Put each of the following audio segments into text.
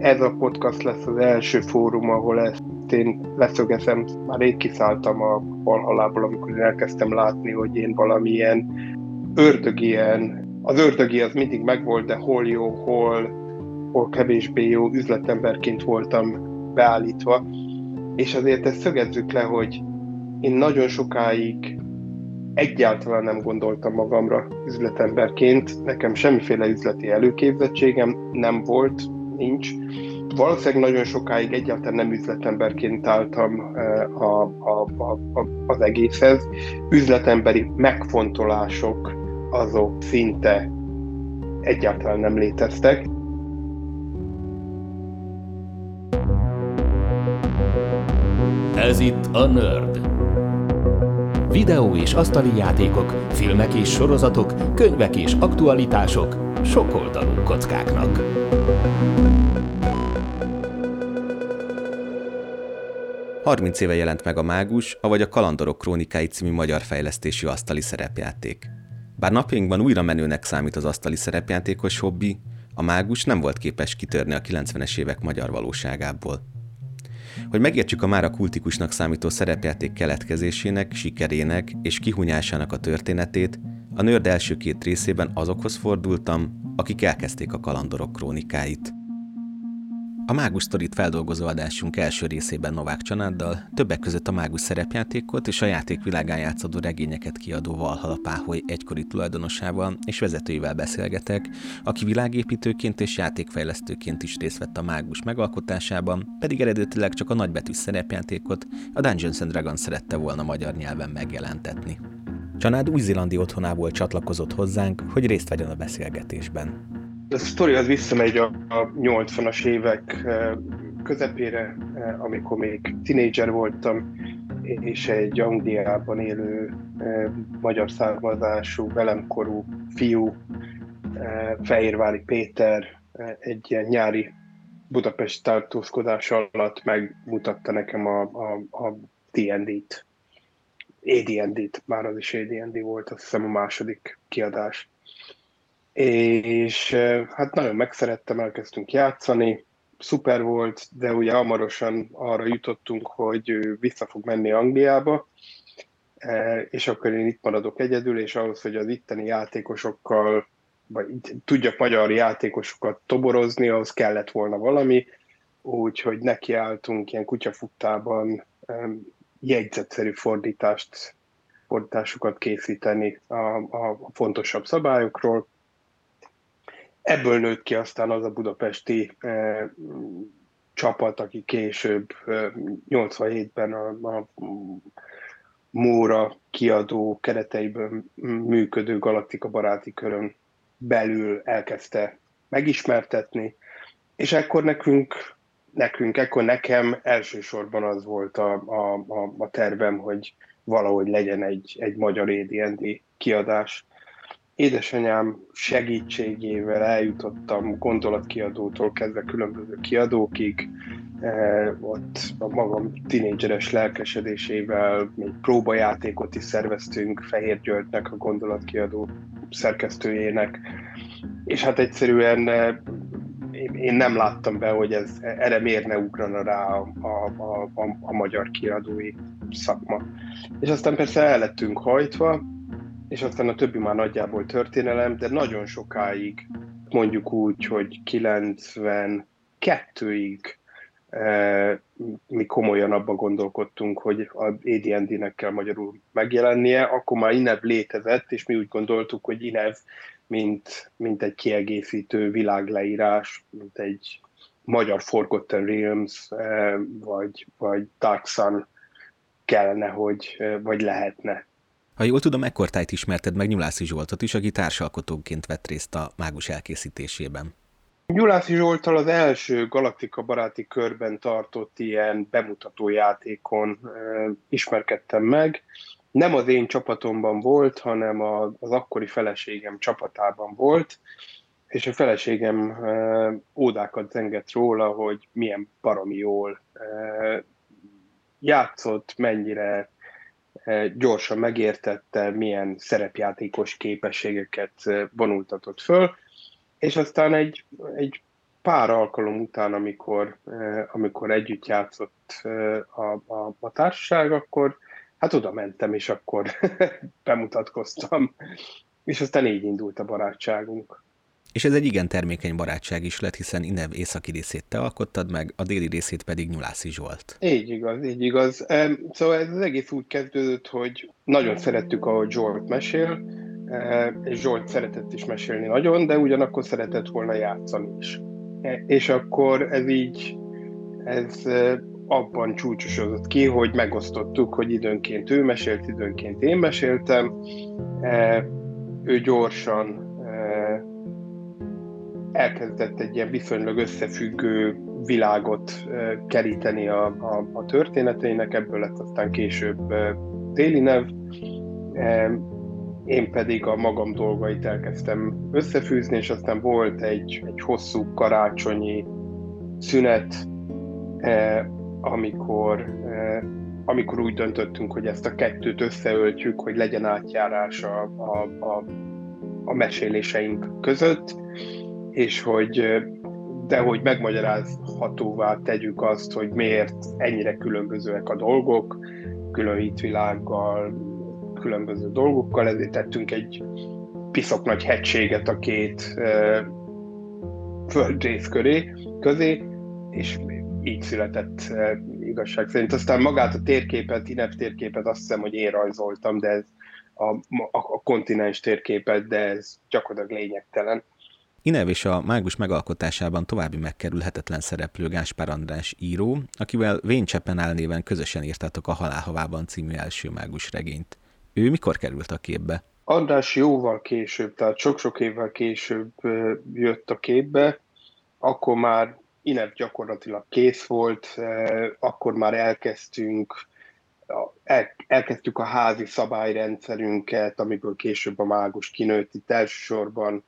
ez a podcast lesz az első fórum, ahol ezt én leszögezem. Már rég kiszálltam a balhalából, amikor én elkezdtem látni, hogy én valamilyen ördögien, az ördögi az mindig megvolt, de hol jó, hol, hol kevésbé jó üzletemberként voltam beállítva. És azért ezt szögezzük le, hogy én nagyon sokáig egyáltalán nem gondoltam magamra üzletemberként. Nekem semmiféle üzleti előképzettségem nem volt, nincs. Valószínűleg nagyon sokáig egyáltalán nem üzletemberként álltam eh, a, a, a, a, az egészhez. Üzletemberi megfontolások azok szinte egyáltalán nem léteztek. Ez itt a Nerd. Videó és asztali játékok, filmek és sorozatok, könyvek és aktualitások, sokoldalú kockáknak. 30 éve jelent meg a Mágus, avagy a Kalandorok Krónikái című magyar fejlesztésű asztali szerepjáték. Bár napjainkban újra menőnek számít az asztali szerepjátékos hobbi, a Mágus nem volt képes kitörni a 90-es évek magyar valóságából. Hogy megértsük a mára kultikusnak számító szerepjáték keletkezésének, sikerének és kihunyásának a történetét, a nőrd első két részében azokhoz fordultam, akik elkezdték a kalandorok krónikáit. A Mágus Storit feldolgozó adásunk első részében Novák Csanáddal, többek között a Mágus szerepjátékot és a játék világán játszódó regényeket kiadó Valhalla Páholy egykori tulajdonosával és vezetőivel beszélgetek, aki világépítőként és játékfejlesztőként is részt vett a Mágus megalkotásában, pedig eredetileg csak a nagybetű szerepjátékot, a Dungeons and Dragons szerette volna magyar nyelven megjelentetni. Csanád új-zélandi otthonából csatlakozott hozzánk, hogy részt vegyen a beszélgetésben. A sztori az visszamegy a, a 80-as évek eh, közepére, eh, amikor még tinédzser voltam, és egy Angliában élő eh, magyar származású, velemkorú fiú, Fehérvári Péter egy ilyen nyári Budapest tartózkodás alatt megmutatta nekem a, a, a D&D-t. AD&D-t, már az is AD&D volt, azt hiszem a második kiadás és hát nagyon megszerettem, elkezdtünk játszani, szuper volt, de ugye hamarosan arra jutottunk, hogy vissza fog menni Angliába, és akkor én itt maradok egyedül, és ahhoz, hogy az itteni játékosokkal, vagy tudjak magyar játékosokat toborozni, ahhoz kellett volna valami, úgyhogy nekiálltunk ilyen kutyafuttában jegyzetszerű fordítást, fordításokat készíteni a, a fontosabb szabályokról, Ebből nőtt ki aztán az a budapesti eh, csapat, aki később eh, 87-ben a, a Móra kiadó kereteiből működő Galaktika baráti körön belül elkezdte megismertetni, és ekkor nekünk, nekünk, ekkor nekem elsősorban az volt a, a, a, a tervem, hogy valahogy legyen egy, egy magyar AD&D kiadás édesanyám segítségével eljutottam gondolatkiadótól kezdve különböző kiadókig, eh, ott a magam tinédzseres lelkesedésével még próbajátékot is szerveztünk Fehér Györgynek, a gondolatkiadó szerkesztőjének, és hát egyszerűen eh, én nem láttam be, hogy ez erre miért ne ugrana rá a, a, a, a magyar kiadói szakma. És aztán persze el lettünk hajtva, és aztán a többi már nagyjából történelem, de nagyon sokáig, mondjuk úgy, hogy 92-ig e, mi komolyan abba gondolkodtunk, hogy a AD&D-nek kell magyarul megjelennie, akkor már INEV létezett, és mi úgy gondoltuk, hogy INEV, mint, mint egy kiegészítő világleírás, mint egy magyar Forgotten Realms, e, vagy, vagy Dark Sun kellene, hogy, e, vagy lehetne ha jól tudom, ekkortájt ismerted meg Nyulászi Zsoltot is, aki társalkotóként vett részt a mágus elkészítésében. Nyulászi Zsoltal az első Galaktika baráti körben tartott ilyen bemutató játékon uh, ismerkedtem meg. Nem az én csapatomban volt, hanem a, az akkori feleségem csapatában volt, és a feleségem uh, ódákat zengett róla, hogy milyen baromi jól uh, játszott, mennyire gyorsan megértette, milyen szerepjátékos képességeket vonultatott föl, és aztán egy, egy pár alkalom után, amikor, amikor együtt játszott a, a, a társaság, akkor hát oda mentem, és akkor bemutatkoztam, és aztán így indult a barátságunk. És ez egy igen termékeny barátság is lett, hiszen Inev északi részét te alkottad meg, a déli részét pedig Nyulászi Zsolt. Így igaz, így igaz. Szóval ez az egész úgy kezdődött, hogy nagyon szerettük, ahogy Zsolt mesél, és Zsolt szeretett is mesélni nagyon, de ugyanakkor szeretett volna játszani is. E, és akkor ez így, ez abban csúcsosodott ki, hogy megosztottuk, hogy időnként ő mesélt, időnként én meséltem. Ő gyorsan elkezdett egy ilyen viszonylag összefüggő világot keríteni a, a, a történeteinek, ebből lett aztán később téli nev. Én pedig a magam dolgait elkezdtem összefűzni, és aztán volt egy, egy hosszú karácsonyi szünet, amikor, amikor úgy döntöttünk, hogy ezt a kettőt összeöltjük, hogy legyen átjárás a, a, a, a meséléseink között és hogy de hogy megmagyarázhatóvá tegyük azt, hogy miért ennyire különbözőek a dolgok, külön hitvilággal, különböző dolgokkal, ezért tettünk egy piszok nagy hegységet a két uh, földrész köré, közé, és így született uh, igazság szerint. Aztán magát a térképet, Inep térképet azt hiszem, hogy én rajzoltam, de ez a, a, a kontinens térképet, de ez gyakorlatilag lényegtelen. Inev és a mágus megalkotásában további megkerülhetetlen szereplő Gáspár András író, akivel Vén Csepenál néven közösen írtátok a Halálhavában című első mágus regényt. Ő mikor került a képbe? András jóval később, tehát sok-sok évvel később jött a képbe, akkor már Inev gyakorlatilag kész volt, akkor már elkezdtünk el, elkezdtük a házi szabályrendszerünket, amiből később a mágus kinőtt. Itt elsősorban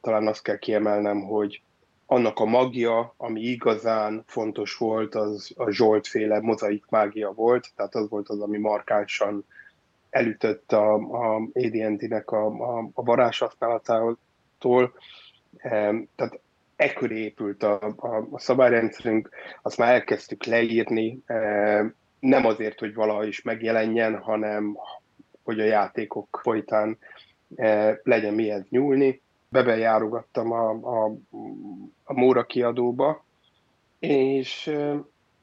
talán azt kell kiemelnem, hogy annak a magia, ami igazán fontos volt, az a Zsolt-féle mozaik mágia volt, tehát az volt az, ami markánsan elütött a, a AD&D-nek a, a, a varázs használatától. Tehát ekkor épült a, a, a szabályrendszerünk, azt már elkezdtük leírni, nem azért, hogy valaha is megjelenjen, hanem hogy a játékok folytán E, legyen mihez nyúlni. Bebejárogattam a, a, a Móra kiadóba, és e,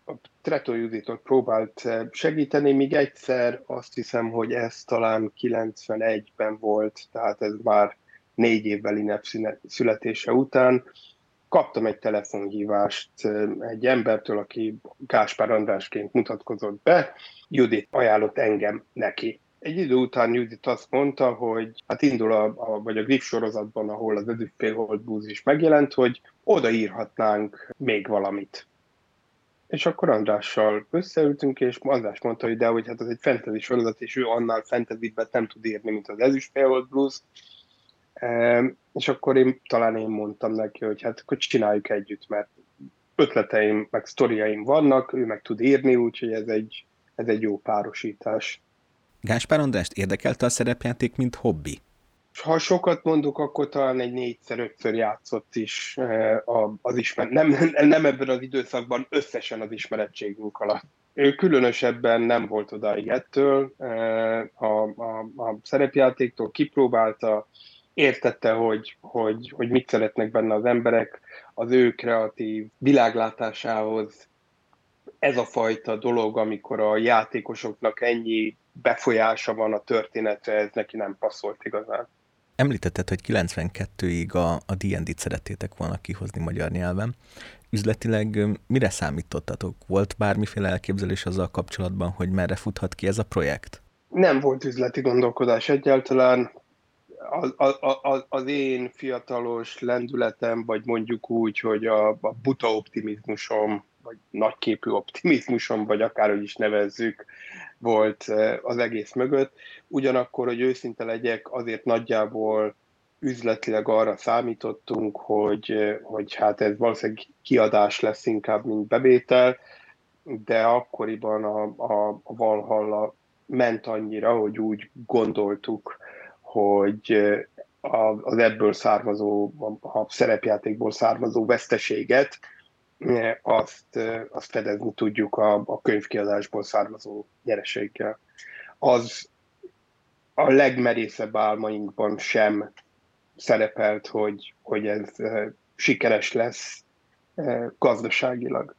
a Treto Juditot próbált e, segíteni, míg egyszer azt hiszem, hogy ez talán 91-ben volt, tehát ez már négy évvel Inep születése után. Kaptam egy telefonhívást egy embertől, aki Gáspár Andrásként mutatkozott be, Judit ajánlott engem neki egy idő után Judit azt mondta, hogy hát indul a, a vagy a Griff sorozatban, ahol az Ezüstfélhold búz is megjelent, hogy odaírhatnánk még valamit. És akkor Andrással összeültünk, és András mondta, hogy de, hogy hát ez egy fantasy sorozat, és ő annál fantasy nem tud írni, mint az Ezüstfélhold blues. E, és akkor én, talán én mondtam neki, hogy hát akkor csináljuk együtt, mert ötleteim, meg sztoriaim vannak, ő meg tud írni, úgyhogy ez egy, ez egy jó párosítás. Gáspár Andrást érdekelte a szerepjáték, mint hobbi? Ha sokat mondok, akkor talán egy négyszer-ötször játszott is eh, az ismeret. Nem, nem ebben az időszakban, összesen az ismerettségünk alatt. Ő különösebben nem volt odáig ettől, eh, a, a, a szerepjátéktól kipróbálta, értette, hogy, hogy, hogy mit szeretnek benne az emberek, az ő kreatív világlátásához ez a fajta dolog, amikor a játékosoknak ennyi befolyása van a történetre, ez neki nem passzolt igazán. Említetted, hogy 92-ig a, a D&D-t szerettétek volna kihozni magyar nyelven. Üzletileg mire számítottatok? Volt bármiféle elképzelés azzal kapcsolatban, hogy merre futhat ki ez a projekt? Nem volt üzleti gondolkodás egyáltalán. Az, az, az én fiatalos lendületem, vagy mondjuk úgy, hogy a, a buta optimizmusom vagy nagyképű optimizmusom, vagy akárhogy is nevezzük, volt az egész mögött. Ugyanakkor, hogy őszinte legyek, azért nagyjából üzletileg arra számítottunk, hogy, hogy hát ez valószínűleg kiadás lesz inkább, mint bevétel, de akkoriban a, a, a Valhalla ment annyira, hogy úgy gondoltuk, hogy az ebből származó, a szerepjátékból származó veszteséget, azt, azt fedezni tudjuk a, a könyvkiadásból származó nyereséggel. Az a legmerészebb álmainkban sem szerepelt, hogy, hogy ez sikeres lesz gazdaságilag.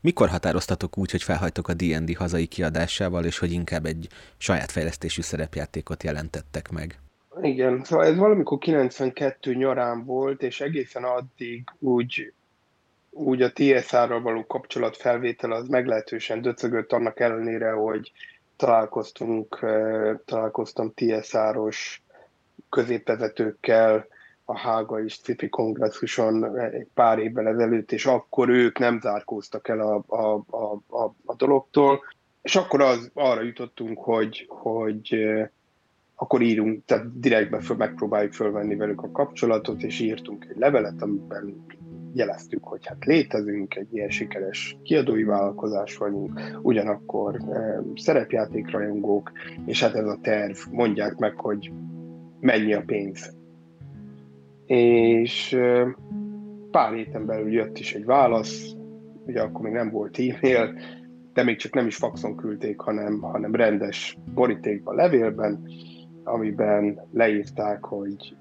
Mikor határoztatok úgy, hogy felhajtok a D&D hazai kiadásával, és hogy inkább egy saját fejlesztésű szerepjátékot jelentettek meg? Igen, szóval ez valamikor 92 nyarán volt, és egészen addig úgy, úgy a TSR-ral való kapcsolatfelvétel az meglehetősen döcögött annak ellenére, hogy találkoztunk, találkoztam TSR-os középvezetőkkel, a Hága és Cipi kongresszuson egy pár évvel ezelőtt, és akkor ők nem zárkóztak el a, a, a, a, a dologtól, és akkor az, arra jutottunk, hogy, hogy akkor írunk, tehát direktbe föl, megpróbáljuk fölvenni velük a kapcsolatot, és írtunk egy levelet, amiben jeleztük, hogy hát létezünk, egy ilyen sikeres kiadói vállalkozás vagyunk, ugyanakkor e, szerepjátékrajongók, és hát ez a terv, mondják meg, hogy mennyi a pénz. És e, pár héten belül jött is egy válasz, ugye akkor még nem volt e-mail, de még csak nem is faxon küldték, hanem, hanem rendes borítékban, levélben, amiben leírták, hogy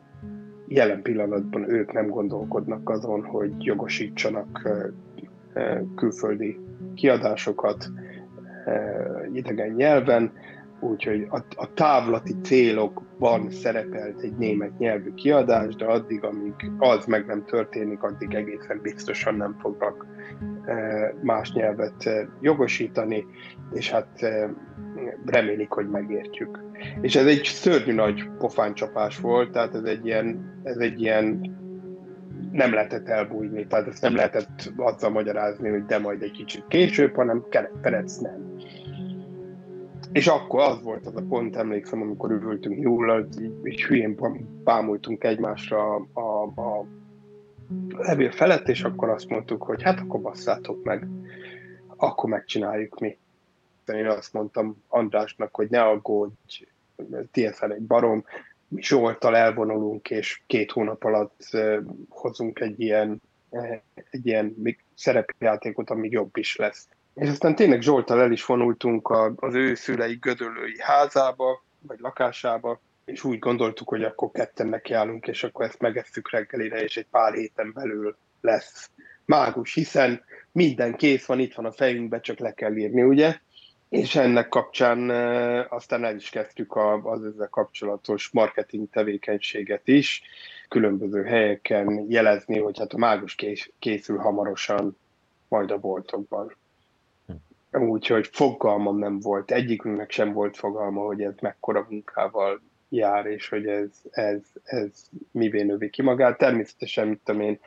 jelen pillanatban ők nem gondolkodnak azon, hogy jogosítsanak külföldi kiadásokat idegen nyelven, úgyhogy a, távlati célokban szerepelt egy német nyelvű kiadás, de addig, amíg az meg nem történik, addig egészen biztosan nem fognak más nyelvet jogosítani, és hát remélik, hogy megértjük. És ez egy szörnyű nagy pofáncsapás volt, tehát ez egy ilyen, ez egy ilyen nem lehetett elbújni, tehát ezt nem lehetett azzal magyarázni, hogy de majd egy kicsit később, hanem Perec nem. És akkor az volt az a pont, emlékszem, amikor ültünk nyúllal, így, így hülyén bámultunk egymásra a, a, a levél felett, és akkor azt mondtuk, hogy hát akkor basszátok meg, akkor megcsináljuk mi. Én azt mondtam Andrásnak, hogy ne aggódj, TFL egy barom, mi Zsoltal elvonulunk, és két hónap alatt hozunk egy ilyen, egy ilyen szerepjátékot, ami jobb is lesz. És aztán tényleg Zsoltal el is vonultunk az ő szülei gödöllői házába, vagy lakásába, és úgy gondoltuk, hogy akkor ketten nekiállunk, és akkor ezt megesszük reggelire, és egy pár héten belül lesz mágus, hiszen minden kész van, itt van a fejünkbe, csak le kell írni, ugye? És ennek kapcsán aztán el is kezdtük az ezzel kapcsolatos marketing tevékenységet is, különböző helyeken jelezni, hogy hát a mágus készül hamarosan majd a boltokban. Úgyhogy fogalmam nem volt, egyikünknek sem volt fogalma, hogy ez mekkora munkával jár, és hogy ez, ez, ez mivé növi ki magát. Természetesen, mit tudom én,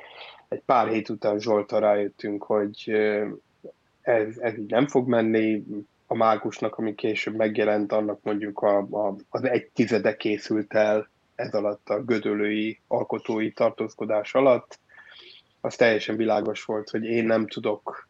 egy pár hét után Zsolta rájöttünk, hogy ez, ez így nem fog menni, a mágusnak, ami később megjelent, annak mondjuk a, a, az egy tizede készült el ez alatt a gödölői alkotói tartózkodás alatt. Az teljesen világos volt, hogy én nem tudok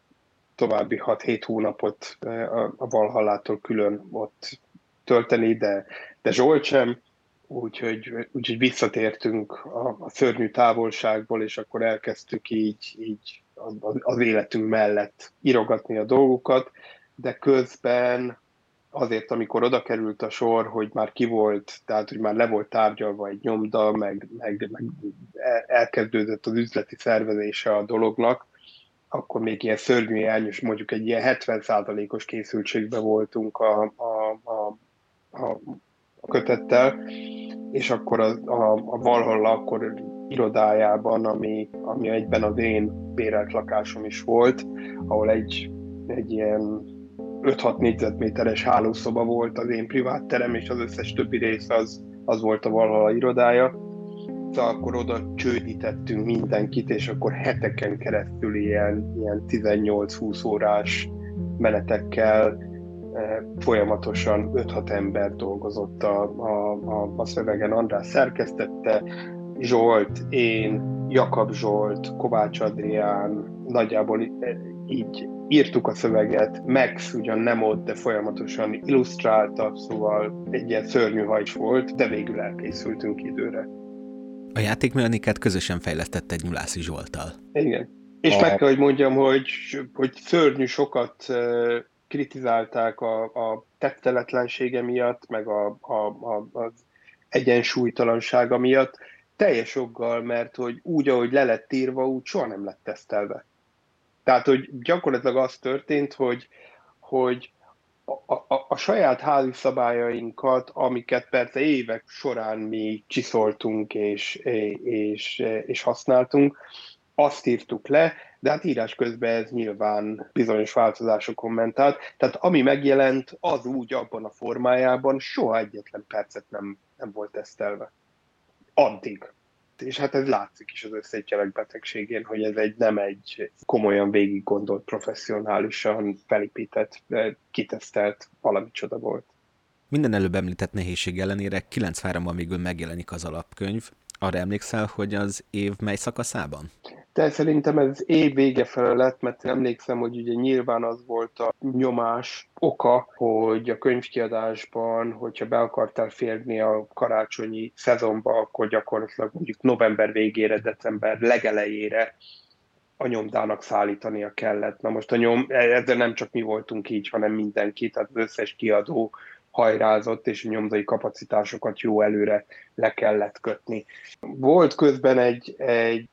további 6-7 hónapot a, Valhallától külön ott tölteni, de, de Zsolt sem, úgyhogy, úgyhogy visszatértünk a, a szörnyű távolságból, és akkor elkezdtük így, így az, az életünk mellett írogatni a dolgokat, de közben azért, amikor oda került a sor, hogy már ki volt, tehát hogy már le volt tárgyalva egy nyomda, meg, meg, meg elkezdődött az üzleti szervezése a dolognak, akkor még ilyen szörnyű elnyős, mondjuk egy ilyen 70%-os készültségben voltunk a, a, a, a, a kötettel, és akkor a, a, a Valhalla akkor irodájában, ami, ami egyben az én bérelt lakásom is volt, ahol egy, egy ilyen 5-6 négyzetméteres hálószoba volt az én privát terem, és az összes többi rész az, az volt a Valhalla irodája. Szóval akkor oda csődítettünk mindenkit, és akkor heteken keresztül ilyen, ilyen 18-20 órás menetekkel eh, folyamatosan 5-6 ember dolgozott a, a, a, a szövegen. András szerkesztette, Zsolt, én, Jakab Zsolt, Kovács Adrián, nagyjából így írtuk a szöveget, Max ugyan nem ott, de folyamatosan illusztrálta, szóval egy ilyen szörnyű hajcs volt, de végül elkészültünk időre. A játékmechanikát közösen fejlesztett egy Nyulászi Zsoltal. Igen. És a... meg kell, hogy mondjam, hogy, hogy szörnyű sokat kritizálták a, a tetteletlensége miatt, meg a, a, a, az egyensúlytalansága miatt, teljes joggal, mert hogy úgy, ahogy le lett írva, úgy soha nem lett tesztelve. Tehát, hogy gyakorlatilag az történt, hogy, hogy a, a, a saját házi szabályainkat, amiket persze évek során mi csiszoltunk és, és, és használtunk, azt írtuk le, de hát írás közben ez nyilván bizonyos változásokon ment át. Tehát ami megjelent, az úgy abban a formájában soha egyetlen percet nem, nem volt tesztelve. Addig. És hát ez látszik is az összetyelek betegségén, hogy ez egy nem egy komolyan végig gondolt, professzionálisan felépített, kitesztelt valami csoda volt. Minden előbb említett nehézség ellenére 93-ban végül megjelenik az alapkönyv. Arra emlékszel, hogy az év mely szakaszában? De szerintem ez év vége felé lett, mert emlékszem, hogy ugye nyilván az volt a nyomás oka, hogy a könyvkiadásban, hogyha be akartál férni a karácsonyi szezonba, akkor gyakorlatilag mondjuk november végére, december legelejére a nyomdának szállítania kellett. Na most a nyom, ezzel nem csak mi voltunk így, hanem mindenki, tehát az összes kiadó hajrázott, és a nyomdai kapacitásokat jó előre le kellett kötni. Volt közben egy, egy,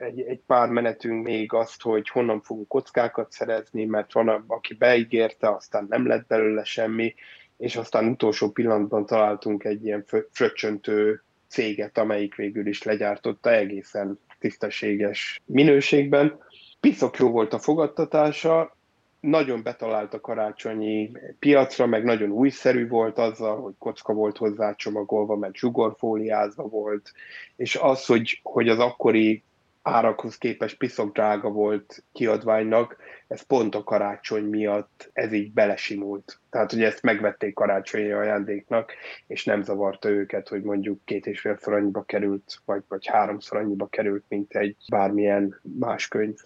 egy, egy pár menetünk még azt, hogy honnan fogunk kockákat szerezni, mert van, aki beígérte, aztán nem lett belőle semmi, és aztán utolsó pillanatban találtunk egy ilyen fröccsöntő céget, amelyik végül is legyártotta egészen tisztességes minőségben. Piszok jó volt a fogadtatása, nagyon betalált a karácsonyi piacra, meg nagyon újszerű volt azzal, hogy kocka volt hozzá csomagolva, meg zsugorfóliázva volt, és az, hogy, hogy az akkori árakhoz képest piszok drága volt kiadványnak, ez pont a karácsony miatt ez így belesimult. Tehát, hogy ezt megvették karácsonyi ajándéknak, és nem zavarta őket, hogy mondjuk két és fél annyiba került, vagy, vagy háromszor annyiba került, mint egy bármilyen más könyv.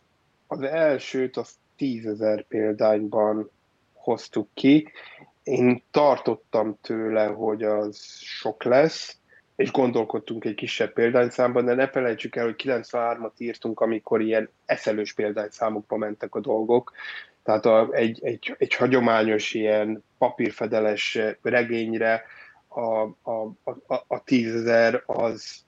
Az elsőt azt tízezer példányban hoztuk ki. Én tartottam tőle, hogy az sok lesz, és gondolkodtunk egy kisebb példányszámban, de ne felejtsük el, hogy 93-at írtunk, amikor ilyen eszelős példányszámokba mentek a dolgok. Tehát a, egy, egy, egy hagyományos ilyen papírfedeles regényre a, a, a, a tízezer az,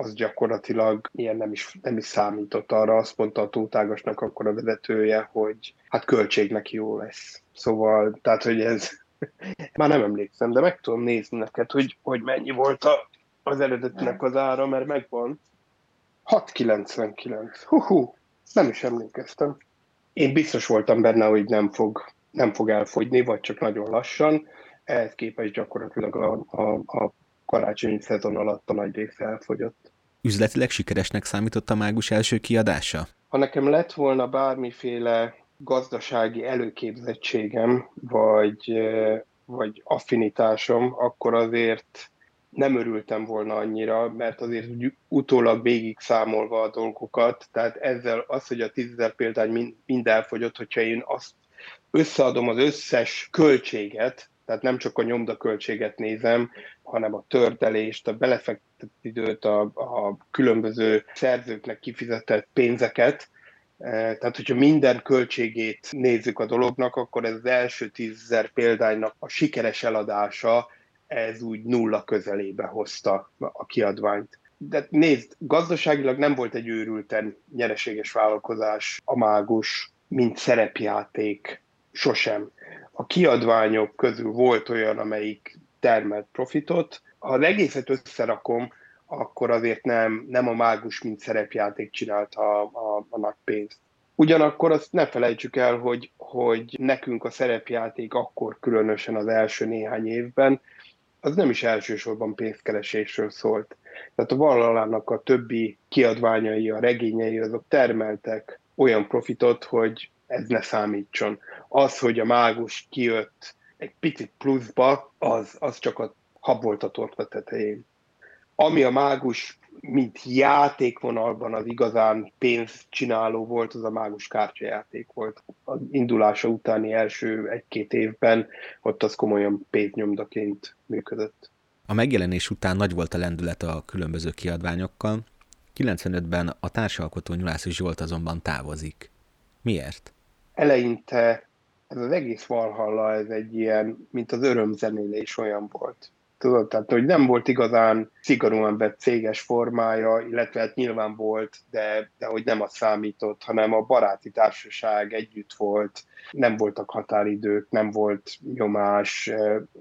az gyakorlatilag ilyen nem is, nem is számított arra, azt mondta a Tótágasnak akkor a vezetője, hogy hát költségnek jó lesz. Szóval, tehát, hogy ez már nem emlékszem, de meg tudom nézni neked, hogy, hogy mennyi volt a, az eredetnek az ára, mert megvan. 6,99. Hú, nem is emlékeztem. Én biztos voltam benne, hogy nem fog, nem fog elfogyni, vagy csak nagyon lassan. Ehhez képest gyakorlatilag a, a, a karácsonyi szezon alatt a nagy része elfogyott. Üzletileg sikeresnek számított a mágus első kiadása? Ha nekem lett volna bármiféle gazdasági előképzettségem, vagy, vagy affinitásom, akkor azért nem örültem volna annyira, mert azért utólag végig számolva a dolgokat, tehát ezzel az, hogy a tízezer példány mind elfogyott, hogyha én azt összeadom az összes költséget, tehát nem csak a nyomdaköltséget nézem, hanem a tördelést, a időt, a, a különböző szerzőknek kifizetett pénzeket, e, tehát, hogyha minden költségét nézzük a dolognak, akkor ez az első tízezer példánynak a sikeres eladása, ez úgy nulla közelébe hozta a kiadványt. De nézd, gazdaságilag nem volt egy őrülten nyereséges vállalkozás a mágus, mint szerepjáték, sosem a kiadványok közül volt olyan, amelyik termelt profitot. Ha az egészet összerakom, akkor azért nem, nem a mágus, mint szerepjáték csinálta a, a, a nagy pénzt. Ugyanakkor azt ne felejtsük el, hogy, hogy nekünk a szerepjáték akkor különösen az első néhány évben, az nem is elsősorban pénzkeresésről szólt. Tehát a Vallalának a többi kiadványai, a regényei, azok termeltek olyan profitot, hogy ez ne számítson. Az, hogy a mágus kijött egy picit pluszba, az, az csak a hab volt a torta tetején. Ami a mágus mint játékvonalban az igazán pénzcsináló volt, az a mágus kártyajáték volt. Az indulása utáni első egy-két évben ott az komolyan pénznyomdaként működött. A megjelenés után nagy volt a lendület a különböző kiadványokkal. 95-ben a társalkotó Nyulászi Zsolt azonban távozik. Miért? Eleinte ez az egész Valhalla, ez egy ilyen, mint az örömzenélés olyan volt. Tudod, tehát hogy nem volt igazán szigorúan vett céges formája, illetve hát nyilván volt, de, de hogy nem az számított, hanem a baráti társaság együtt volt, nem voltak határidők, nem volt nyomás,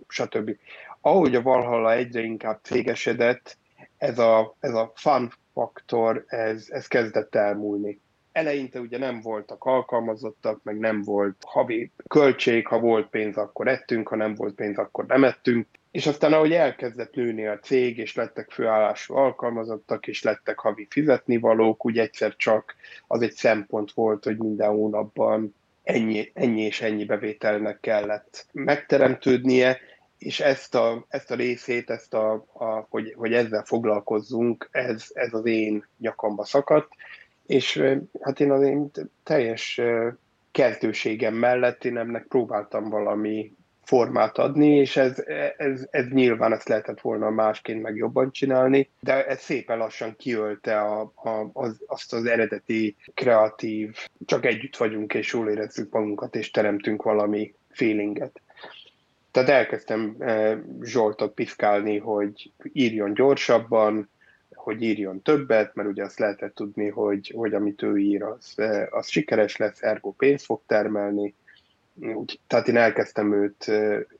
stb. Ahogy a Valhalla egyre inkább cégesedett, ez a, ez a fun faktor, ez, ez kezdett elmúlni eleinte ugye nem voltak alkalmazottak, meg nem volt havi költség, ha volt pénz, akkor ettünk, ha nem volt pénz, akkor nem ettünk. És aztán, ahogy elkezdett nőni a cég, és lettek főállású alkalmazottak, és lettek havi fizetnivalók, úgy egyszer csak az egy szempont volt, hogy minden hónapban ennyi, ennyi és ennyi bevételnek kellett megteremtődnie, és ezt a, ezt a részét, ezt a, a, hogy, hogy ezzel foglalkozzunk, ez, ez az én nyakamba szakadt, és hát én az én teljes kezdőségem mellett én ennek próbáltam valami formát adni, és ez, ez, ez nyilván ezt lehetett volna másként meg jobban csinálni, de ez szépen lassan kiölte a, a, az, azt az eredeti kreatív, csak együtt vagyunk, és jól érezzük magunkat, és teremtünk valami feelinget. Tehát elkezdtem Zsoltot piszkálni, hogy írjon gyorsabban, hogy írjon többet, mert ugye azt lehetett tudni, hogy, hogy amit ő ír, az, az sikeres lesz, ergo pénzt fog termelni. Úgy, tehát én elkezdtem őt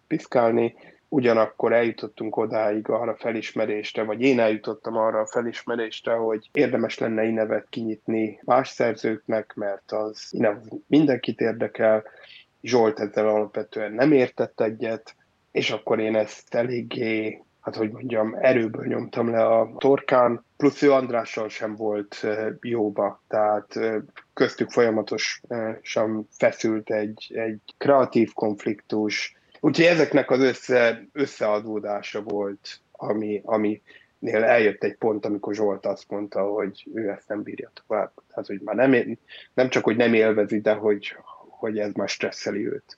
piszkálni, ugyanakkor eljutottunk odáig arra felismerésre, vagy én eljutottam arra a felismerésre, hogy érdemes lenne inevet kinyitni más szerzőknek, mert az inev mindenkit érdekel, Zsolt ezzel alapvetően nem értett egyet, és akkor én ezt eléggé hát hogy mondjam, erőből nyomtam le a torkán, plusz ő Andrással sem volt jóba, tehát köztük folyamatosan feszült egy, egy kreatív konfliktus, úgyhogy ezeknek az össze, összeadódása volt, ami, ami nél eljött egy pont, amikor Zsolt azt mondta, hogy ő ezt nem bírja tovább. Tehát, hogy már nem, nem csak, hogy nem élvezi, de hogy, hogy ez már stresszeli őt.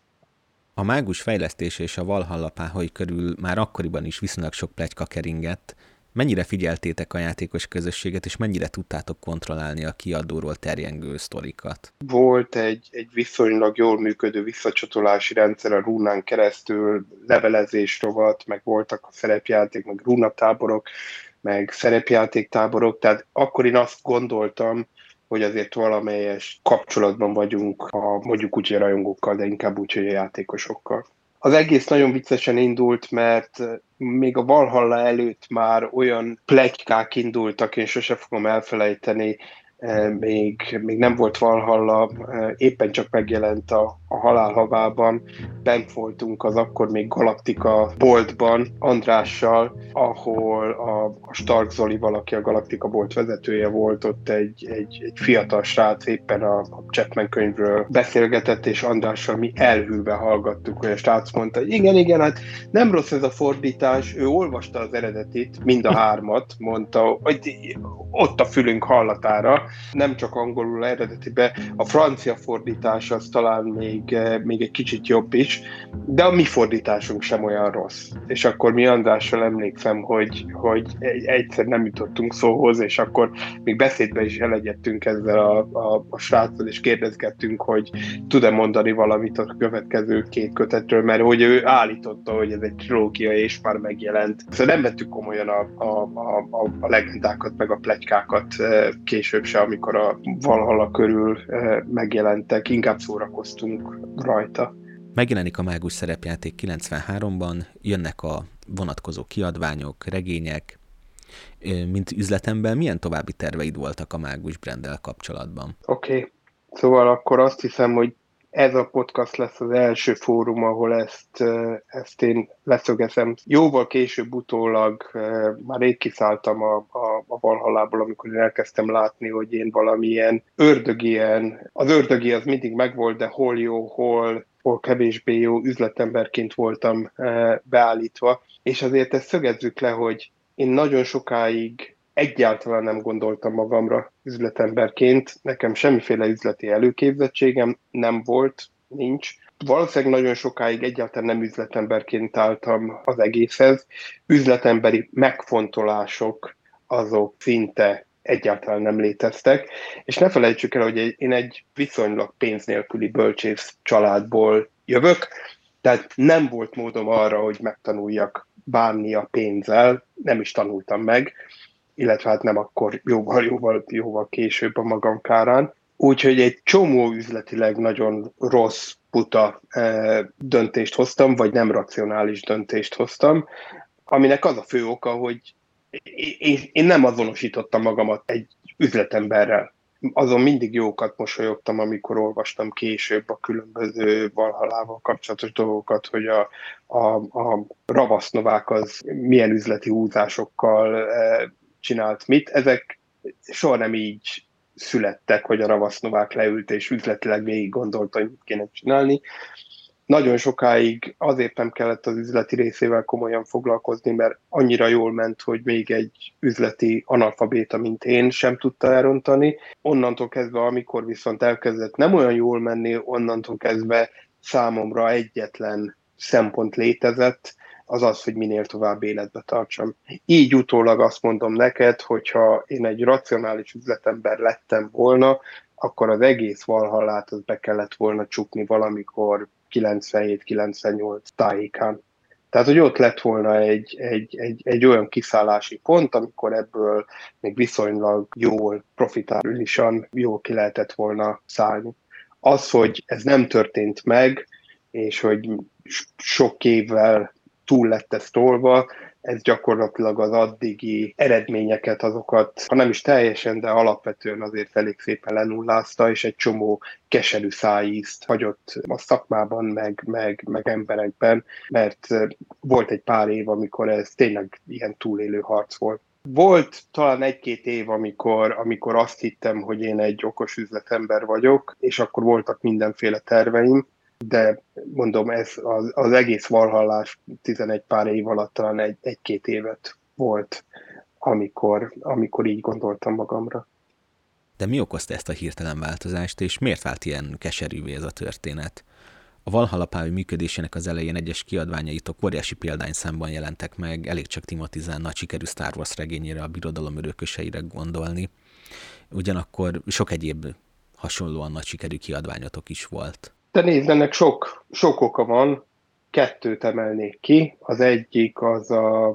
A mágus fejlesztése és a Valhalla páholy körül már akkoriban is viszonylag sok plegyka keringett. Mennyire figyeltétek a játékos közösséget, és mennyire tudtátok kontrollálni a kiadóról terjengő sztorikat? Volt egy, egy viszonylag jól működő visszacsatolási rendszer a rúnán keresztül, levelezés rovat, meg voltak a szerepjáték, meg rúnatáborok, meg szerepjátéktáborok, tehát akkor én azt gondoltam, hogy azért valamelyes kapcsolatban vagyunk a mondjuk úgy a rajongókkal, de inkább úgy, hogy a játékosokkal. Az egész nagyon viccesen indult, mert még a Valhalla előtt már olyan plegykák indultak, én sose fogom elfelejteni, még, még nem volt Valhalla, éppen csak megjelent a, a halálhavában, bent voltunk az akkor még Galaktika boltban Andrással, ahol a, a Stark Zoli valaki a Galaktika bolt vezetője volt, ott egy, egy, egy fiatal srác éppen a, a Chapman könyvről beszélgetett, és Andrással mi elhűlve hallgattuk, hogy a srác mondta, hogy igen, igen, hát nem rossz ez a fordítás, ő olvasta az eredetit, mind a hármat, mondta, hogy ott a fülünk hallatára, nem csak angolul eredetibe, a francia fordítás az talán még, eh, még egy kicsit jobb is, de a mi fordításunk sem olyan rossz. És akkor mi Andrással emlékszem, hogy, hogy egyszer nem jutottunk szóhoz, és akkor még beszédbe is elegyettünk ezzel a, a, a sráccal, és kérdezgettünk, hogy tud-e mondani valamit a következő két kötetről, mert hogy ő állította, hogy ez egy trilógia, és már megjelent. Szóval nem vettük komolyan a, a, a, a legendákat, meg a pletykákat eh, később se, amikor a Valhalla körül eh, megjelentek, inkább szórakoztunk rajta. Megjelenik a mágus szerepjáték 93-ban, jönnek a vonatkozó kiadványok, regények, eh, mint üzletemben milyen további terveid voltak a mágus branddel kapcsolatban? Oké, okay. szóval akkor azt hiszem, hogy ez a podcast lesz az első fórum, ahol ezt, ezt én leszögezem. Jóval később utólag már rég kiszálltam a, a, a Valhallából, amikor én elkezdtem látni, hogy én valamilyen ördögien, az ördögi az mindig megvolt, de hol jó, hol, hol kevésbé jó üzletemberként voltam beállítva. És azért ezt szögezzük le, hogy én nagyon sokáig egyáltalán nem gondoltam magamra üzletemberként, nekem semmiféle üzleti előképzettségem nem volt, nincs. Valószínűleg nagyon sokáig egyáltalán nem üzletemberként álltam az egészhez. Üzletemberi megfontolások azok szinte egyáltalán nem léteztek, és ne felejtsük el, hogy én egy viszonylag pénz nélküli bölcsész családból jövök, tehát nem volt módom arra, hogy megtanuljak bánni a pénzzel, nem is tanultam meg, illetve hát nem akkor jóval, jóval, jóval később a magam kárán. Úgyhogy egy csomó üzletileg nagyon rossz, puta e, döntést hoztam, vagy nem racionális döntést hoztam, aminek az a fő oka, hogy én, én nem azonosítottam magamat egy üzletemberrel. Azon mindig jókat mosolyogtam, amikor olvastam később a különböző valhalával kapcsolatos dolgokat, hogy a, a, a ravasznovák az milyen üzleti húzásokkal e, csinált mit. Ezek soha nem így születtek, hogy a ravasznovák leült és üzletileg végig gondolta, hogy mit kéne csinálni. Nagyon sokáig azért nem kellett az üzleti részével komolyan foglalkozni, mert annyira jól ment, hogy még egy üzleti analfabéta, mint én, sem tudta elrontani. Onnantól kezdve, amikor viszont elkezdett nem olyan jól menni, onnantól kezdve számomra egyetlen szempont létezett, az az, hogy minél tovább életbe tartsam. Így utólag azt mondom neked, hogyha én egy racionális üzletember lettem volna, akkor az egész valhallát az be kellett volna csukni valamikor 97-98 tájékán. Tehát, hogy ott lett volna egy, egy, egy, egy olyan kiszállási pont, amikor ebből még viszonylag jól, profitálisan jól ki lehetett volna szállni. Az, hogy ez nem történt meg, és hogy sok évvel túl lett ez tolva, ez gyakorlatilag az addigi eredményeket, azokat, ha nem is teljesen, de alapvetően azért elég szépen lenullázta, és egy csomó keserű szájízt hagyott a szakmában, meg, meg, meg emberekben, mert volt egy pár év, amikor ez tényleg ilyen túlélő harc volt. Volt talán egy-két év, amikor, amikor azt hittem, hogy én egy okos üzletember vagyok, és akkor voltak mindenféle terveim, de mondom, ez az, az egész valhallás 11 pár év alatt talán egy, egy-két évet volt, amikor, amikor így gondoltam magamra. De mi okozta ezt a hirtelen változást, és miért vált ilyen keserűvé ez a történet? A Valhalla működésének az elején egyes kiadványaitok óriási példányszámban jelentek meg, elég csak Timothy Zahn nagy sikerű Star Wars regényére, a birodalom örököseire gondolni. Ugyanakkor sok egyéb hasonlóan nagy sikerű kiadványotok is volt. De nézd, ennek sok, sok oka van, kettőt emelnék ki. Az egyik az a,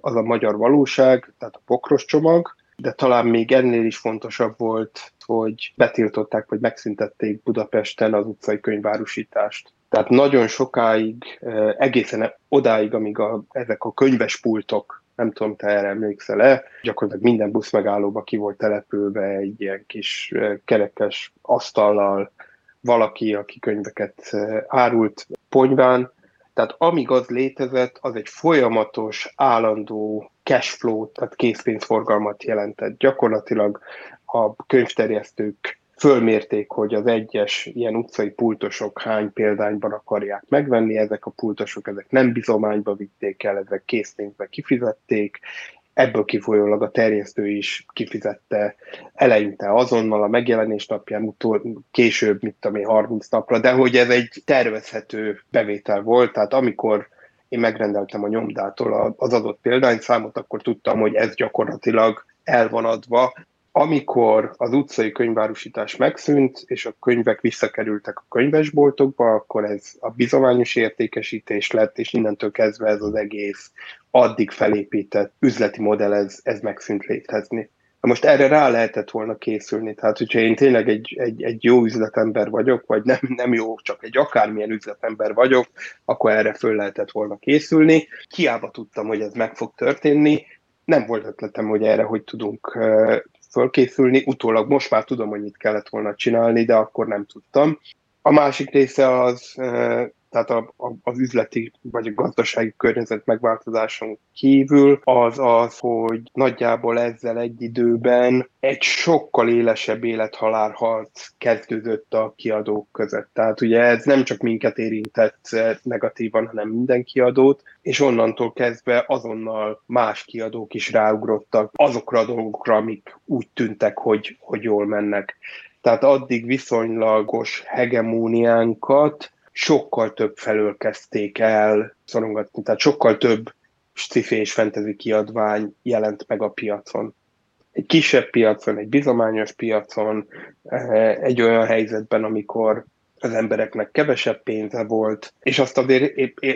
az, a magyar valóság, tehát a pokros csomag, de talán még ennél is fontosabb volt, hogy betiltották, vagy megszüntették Budapesten az utcai könyvárusítást. Tehát nagyon sokáig, eh, egészen odáig, amíg a, ezek a könyves pultok, nem tudom, te erre emlékszel-e, gyakorlatilag minden busz megállóba ki volt települve egy ilyen kis eh, kerekes asztallal, valaki, aki könyveket árult ponyván, tehát amíg az létezett, az egy folyamatos, állandó cashflow, tehát készpénzforgalmat jelentett. Gyakorlatilag a könyvterjesztők fölmérték, hogy az egyes ilyen utcai pultosok hány példányban akarják megvenni, ezek a pultosok ezek nem bizományba vitték el, ezek készpénzbe kifizették, ebből kifolyólag a terjesztő is kifizette eleinte azonnal a megjelenés napján, utol, később, mit tudom én, 30 napra, de hogy ez egy tervezhető bevétel volt, tehát amikor én megrendeltem a nyomdától az adott példányszámot, akkor tudtam, hogy ez gyakorlatilag el van adva, amikor az utcai könyvárusítás megszűnt, és a könyvek visszakerültek a könyvesboltokba, akkor ez a bizományos értékesítés lett, és innentől kezdve ez az egész addig felépített üzleti modell, ez, ez megszűnt létezni. Most erre rá lehetett volna készülni. Tehát, hogyha én tényleg egy, egy, egy jó üzletember vagyok, vagy nem, nem jó, csak egy akármilyen üzletember vagyok, akkor erre föl lehetett volna készülni. Hiába tudtam, hogy ez meg fog történni, nem volt ötletem, hogy erre hogy tudunk fölkészülni. Utólag most már tudom, hogy mit kellett volna csinálni, de akkor nem tudtam. A másik része az tehát a, a, az üzleti vagy a gazdasági környezet megváltozáson kívül, az az, hogy nagyjából ezzel egy időben egy sokkal élesebb élethalálharc kezdődött a kiadók között. Tehát ugye ez nem csak minket érintett negatívan, hanem minden kiadót, és onnantól kezdve azonnal más kiadók is ráugrottak azokra a dolgokra, amik úgy tűntek, hogy, hogy jól mennek. Tehát addig viszonylagos hegemóniánkat sokkal több felől kezdték el szorongatni, tehát sokkal több sci és fantasy kiadvány jelent meg a piacon. Egy kisebb piacon, egy bizományos piacon, eh, egy olyan helyzetben, amikor az embereknek kevesebb pénze volt, és azt azért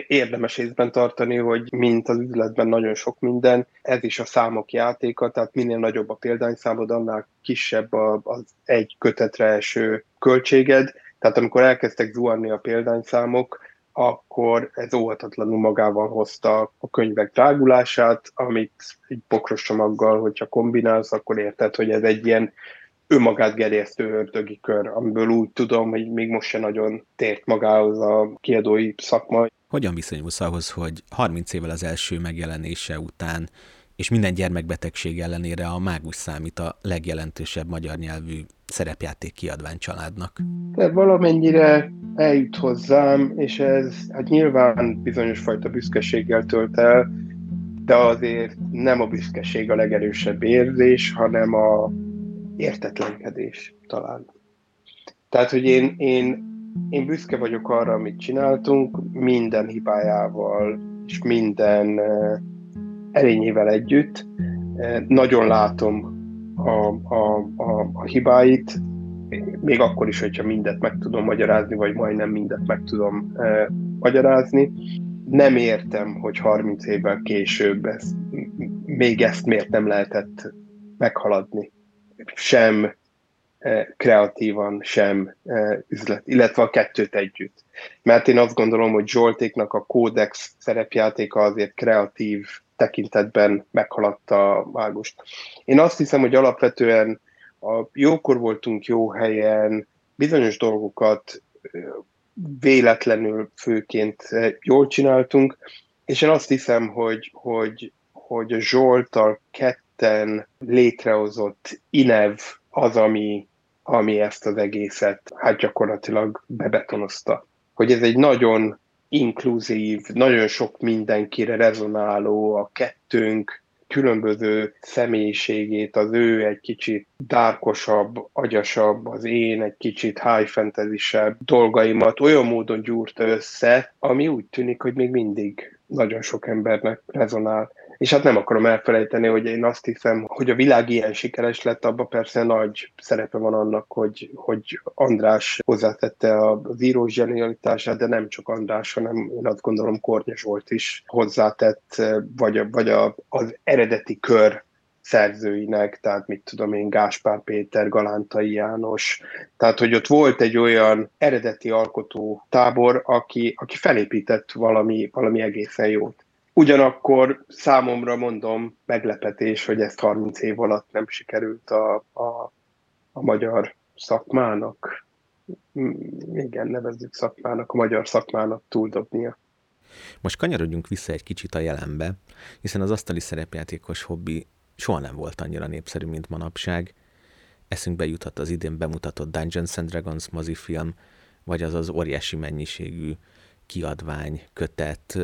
érdemes észben tartani, hogy mint az üzletben nagyon sok minden, ez is a számok játéka, tehát minél nagyobb a példányszámod, annál kisebb az egy kötetre eső költséged, tehát amikor elkezdtek zuhanni a példányszámok, akkor ez óhatatlanul magával hozta a könyvek drágulását, amit egy pokros csomaggal, hogyha kombinálsz, akkor érted, hogy ez egy ilyen önmagát gerjesztő ördögi kör, amiből úgy tudom, hogy még most se nagyon tért magához a kiadói szakma. Hogyan viszonyulsz ahhoz, hogy 30 évvel az első megjelenése után és minden gyermekbetegség ellenére a mágus számít a legjelentősebb magyar nyelvű szerepjáték kiadvány családnak. Tehát valamennyire eljut hozzám, és ez hát nyilván bizonyos fajta büszkeséggel tölt el, de azért nem a büszkeség a legerősebb érzés, hanem a értetlenkedés talán. Tehát, hogy én, én, én büszke vagyok arra, amit csináltunk, minden hibájával és minden uh, erényével együtt. Uh, nagyon látom a, a, a, a hibáit, még akkor is, hogyha mindet meg tudom magyarázni, vagy majdnem mindet meg tudom uh, magyarázni. Nem értem, hogy 30 évvel később ezt, még ezt miért nem lehetett meghaladni sem eh, kreatívan, sem eh, üzlet, illetve a kettőt együtt. Mert én azt gondolom, hogy Zsoltéknak a kódex szerepjátéka azért kreatív tekintetben meghaladta mágust. Én azt hiszem, hogy alapvetően a jókor voltunk jó helyen, bizonyos dolgokat véletlenül főként jól csináltunk, és én azt hiszem, hogy, hogy, hogy a Zsoltal kett ketten létrehozott INEV az, ami, ami ezt az egészet hát gyakorlatilag bebetonozta. Hogy ez egy nagyon inkluzív, nagyon sok mindenkire rezonáló, a kettőnk különböző személyiségét, az ő egy kicsit dárkosabb, agyasabb, az én egy kicsit high fantasy dolgaimat olyan módon gyúrta össze, ami úgy tűnik, hogy még mindig nagyon sok embernek rezonál. És hát nem akarom elfelejteni, hogy én azt hiszem, hogy a világ ilyen sikeres lett, abban persze nagy szerepe van annak, hogy, hogy András hozzátette az írós zsenialitását, de nem csak András, hanem én azt gondolom Kornyes volt is hozzátett, vagy, a, vagy a, az eredeti kör szerzőinek, tehát mit tudom én, Gáspár Péter, Galántai János, tehát hogy ott volt egy olyan eredeti alkotó tábor, aki, aki felépített valami, valami egészen jót. Ugyanakkor számomra mondom meglepetés, hogy ezt 30 év alatt nem sikerült a, a, a magyar szakmának, igen, nevezzük szakmának, a magyar szakmának túldobnia. Most kanyarodjunk vissza egy kicsit a jelenbe, hiszen az asztali szerepjátékos hobbi soha nem volt annyira népszerű, mint manapság. Eszünkbe jutott az idén bemutatott Dungeons and Dragons mozifilm, vagy az az óriási mennyiségű kiadvány, kötet,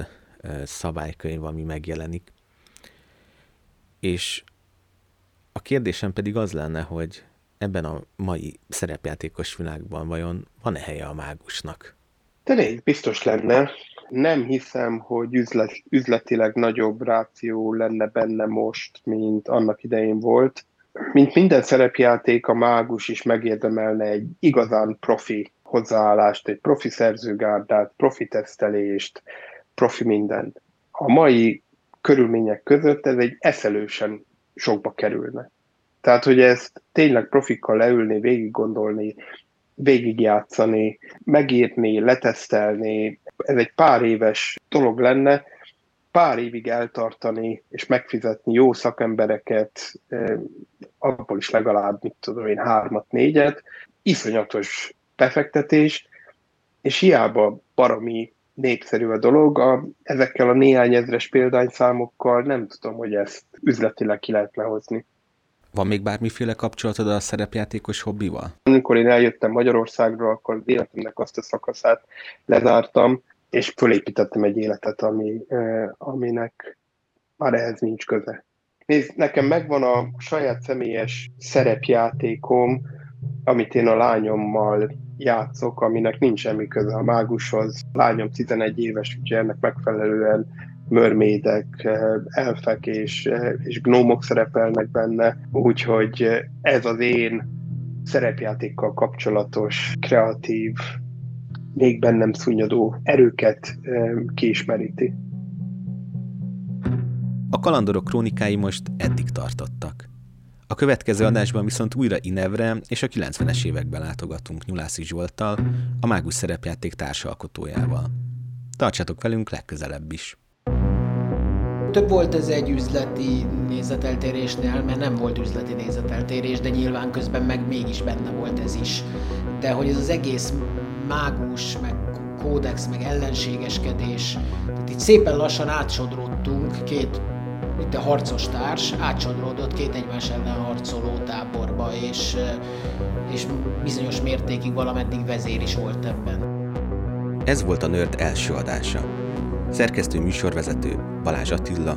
szabálykönyv, ami megjelenik. És a kérdésem pedig az lenne, hogy ebben a mai szerepjátékos világban vajon van-e helye a mágusnak? Tényleg biztos lenne. Nem hiszem, hogy üzlet, üzletileg nagyobb ráció lenne benne most, mint annak idején volt. Mint minden szerepjáték, a mágus is megérdemelne egy igazán profi hozzáállást, egy profi szerzőgárdát, profi tesztelést, profi minden. A mai körülmények között ez egy eszelősen sokba kerülne. Tehát, hogy ezt tényleg profikkal leülni, végig gondolni, végigjátszani, megírni, letesztelni, ez egy pár éves dolog lenne, pár évig eltartani és megfizetni jó szakembereket, abból is legalább, mit tudom én, hármat, négyet, iszonyatos befektetés, és hiába baromi népszerű a dolog. A, ezekkel a néhány ezres példányszámokkal nem tudom, hogy ezt üzletileg ki lehetne hozni. Van még bármiféle kapcsolatod a szerepjátékos hobbival? Amikor én eljöttem Magyarországra, akkor az életemnek azt a szakaszát lezártam, és fölépítettem egy életet, ami, aminek már ehhez nincs köze. Nézd, nekem megvan a saját személyes szerepjátékom, amit én a lányommal játszok, aminek nincs semmi köze a mágushoz. Lányom 11 éves, úgyhogy ennek megfelelően mörmédek, elfek és, és gnómok szerepelnek benne, úgyhogy ez az én szerepjátékkal kapcsolatos, kreatív, még bennem szúnyadó erőket kiismeríti. A kalandorok krónikái most eddig tartottak. A következő adásban viszont újra Inevre és a 90-es években látogatunk Nyulászi Zsolttal, a Mágus szerepjáték társalkotójával. Tartsatok velünk legközelebb is! Több volt ez egy üzleti nézeteltérésnél, mert nem volt üzleti nézeteltérés, de nyilván közben meg mégis benne volt ez is. De hogy ez az egész mágus, meg kódex, meg ellenségeskedés, tehát itt szépen lassan átsodródtunk két a harcos társ átsodródott két egymás ellen harcoló táborba, és, és bizonyos mértékig valameddig vezér is volt ebben. Ez volt a Nerd első adása. Szerkesztő műsorvezető Balázs Attila,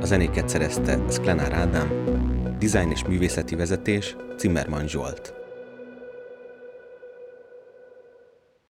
a zenéket szerezte Sklenár Ádám, dizájn és művészeti vezetés Zimmermann Zsolt.